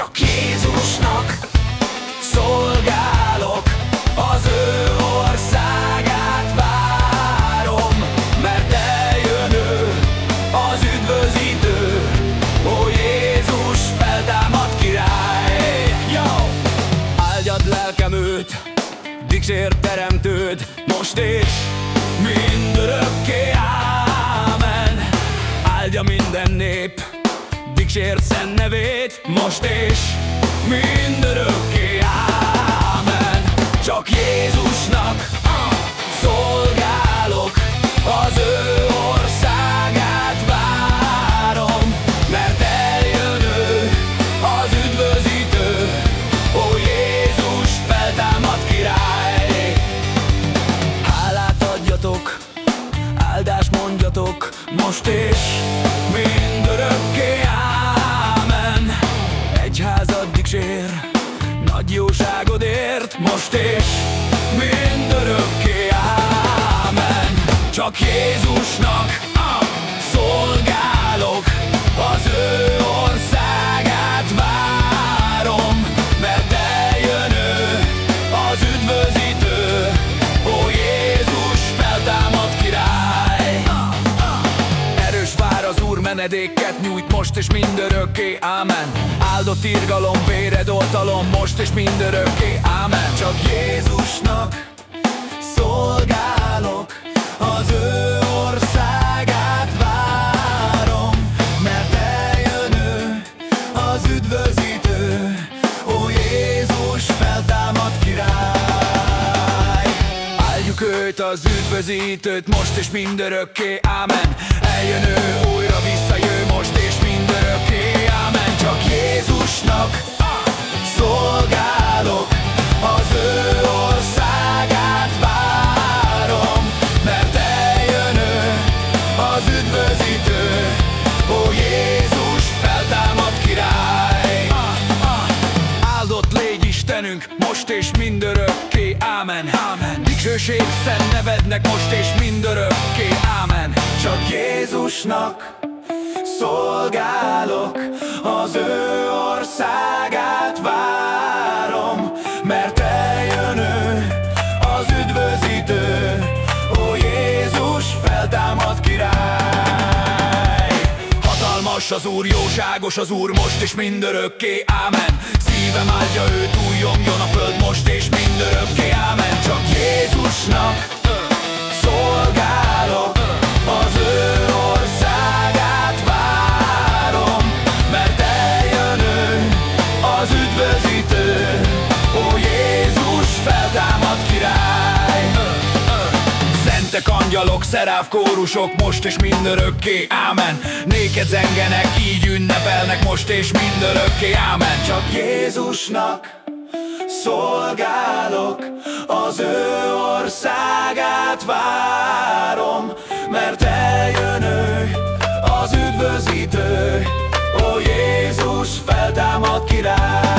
Csak Jézusnak szolgálok, az ő országát várom, mert eljön az üdvözítő, ó Jézus feltámad király. Yo! Áldjad lelkem őt, dicsér teremtőd, most is mindörökké, ámen. Áldja minden nép, dicsér szent nevét, most és mindörökké, ámen. Csak Jézusnak szolgálok, az ő országát várom, mert eljön ő, az üdvözítő, ó Jézus feltámad király. Hálát adjatok, áldást mondjatok, most és mindörökké, nagy jóságodért, most és mindörökké, ámen. Csak Jézusnak szolgálok, az ő menedéket nyújt most és mindörökké, ámen. Áldott irgalom, véred, oltalom most és mindörökké, ámen. Csak Jézusnak szolgálok, az ő országát várom Mert eljön az üdvözítő, ó Jézus feltámad király. Áldjuk őt, az üdvözítőt, most és mindörökké, ámen. Eljön ő, újra most és mindörökké, ámen, ámen. Dicsőség szent nevednek most és mindörökké, ámen. Csak Jézusnak szolgálok, az ő országát várom Mert eljön ő, az üdvözítő, ó Jézus feltámad király. Hatalmas az Úr, jóságos az Úr, most és mindörökké, ámen. Szívem áldja őt, újjongjon mindörökké, ámen Csak Jézusnak szolgálok, az ő országát várom Mert eljön ő, az üdvözítő, ó Jézus feltámad király. Szentek, angyalok, szeráv, kórusok, most és mindörökké, ámen. Néked zengenek, így ünnepelnek, most és mindörökké, ámen. Csak Jézusnak szolgálok, az ő országát várom, mert eljön ő, az üdvözítő, ó Jézus feltámad király.